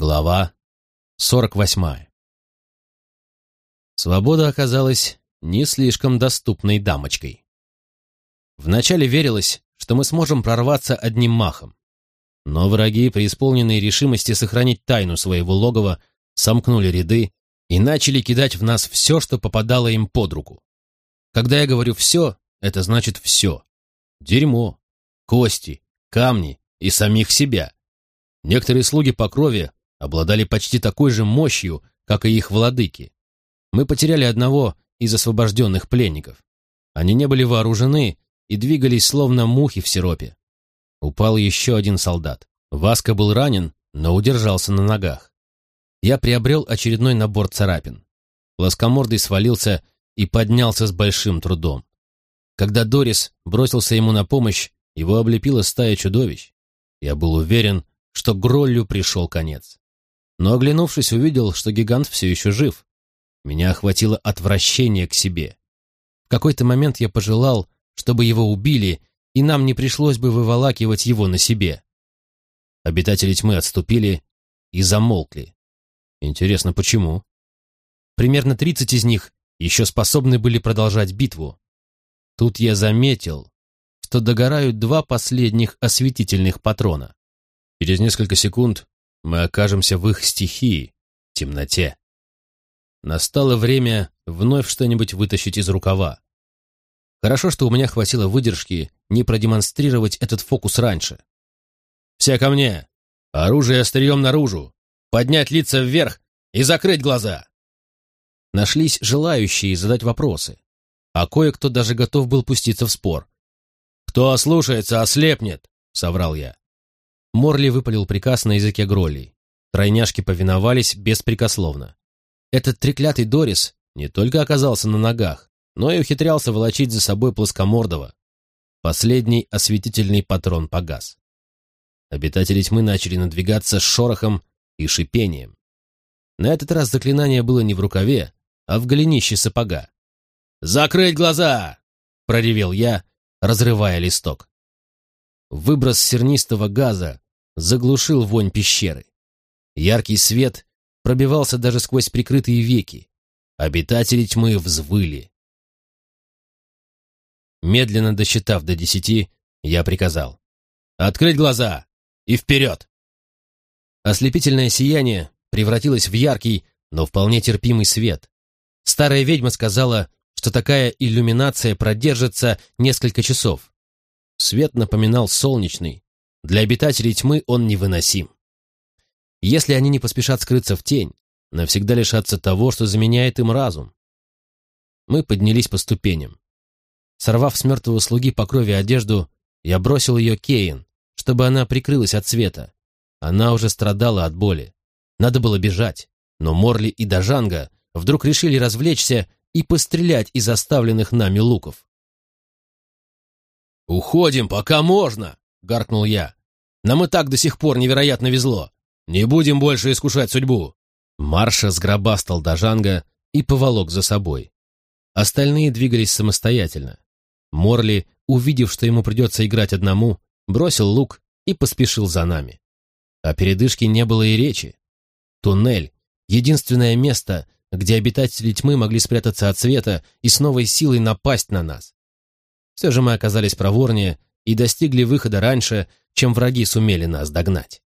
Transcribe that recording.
Глава 48. Свобода оказалась не слишком доступной дамочкой. Вначале верилось, что мы сможем прорваться одним махом. Но враги, преисполненные решимости сохранить тайну своего логова, сомкнули ряды и начали кидать в нас все, что попадало им под руку. Когда я говорю «все», это значит «все». Дерьмо, кости, камни и самих себя. Некоторые слуги по крови обладали почти такой же мощью, как и их владыки. Мы потеряли одного из освобожденных пленников. Они не были вооружены и двигались словно мухи в сиропе. Упал еще один солдат. Васка был ранен, но удержался на ногах. Я приобрел очередной набор царапин. Плоскомордый свалился и поднялся с большим трудом. Когда Дорис бросился ему на помощь, его облепила стая чудовищ. Я был уверен, что Гроллю пришел конец но, оглянувшись, увидел, что гигант все еще жив. Меня охватило отвращение к себе. В какой-то момент я пожелал, чтобы его убили, и нам не пришлось бы выволакивать его на себе. Обитатели тьмы отступили и замолкли. Интересно, почему? Примерно тридцать из них еще способны были продолжать битву. Тут я заметил, что догорают два последних осветительных патрона. Через несколько секунд мы окажемся в их стихии, темноте. Настало время вновь что-нибудь вытащить из рукава. Хорошо, что у меня хватило выдержки не продемонстрировать этот фокус раньше. «Все ко мне! Оружие острием наружу! Поднять лица вверх и закрыть глаза!» Нашлись желающие задать вопросы, а кое-кто даже готов был пуститься в спор. «Кто ослушается, ослепнет!» — соврал я. Морли выпалил приказ на языке Гролли. Тройняшки повиновались беспрекословно. Этот треклятый Дорис не только оказался на ногах, но и ухитрялся волочить за собой плоскомордого. Последний осветительный патрон погас. Обитатели тьмы начали надвигаться с шорохом и шипением. На этот раз заклинание было не в рукаве, а в голенище сапога. «Закрыть глаза!» — проревел я, разрывая листок. Выброс сернистого газа заглушил вонь пещеры. Яркий свет пробивался даже сквозь прикрытые веки. Обитатели тьмы взвыли. Медленно досчитав до десяти, я приказал. «Открыть глаза! И вперед!» Ослепительное сияние превратилось в яркий, но вполне терпимый свет. Старая ведьма сказала, что такая иллюминация продержится несколько часов. Свет напоминал солнечный. Для обитателей тьмы он невыносим. Если они не поспешат скрыться в тень, навсегда лишатся того, что заменяет им разум. Мы поднялись по ступеням. Сорвав с мертвого слуги по крови одежду, я бросил ее Кейн, чтобы она прикрылась от света. Она уже страдала от боли. Надо было бежать, но Морли и Дажанга вдруг решили развлечься и пострелять из оставленных нами луков. «Уходим, пока можно!» — гаркнул я. «Нам и так до сих пор невероятно везло. Не будем больше искушать судьбу!» Марша сгробастал Дажанга и поволок за собой. Остальные двигались самостоятельно. Морли, увидев, что ему придется играть одному, бросил лук и поспешил за нами. О передышке не было и речи. Туннель — единственное место, где обитатели тьмы могли спрятаться от света и с новой силой напасть на нас. Все же мы оказались проворнее и достигли выхода раньше, чем враги сумели нас догнать.